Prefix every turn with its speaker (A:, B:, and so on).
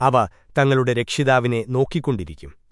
A: അവ തങ്ങളുടെ രക്ഷിതാവിനെ നോക്കിക്കൊണ്ടിരിക്കും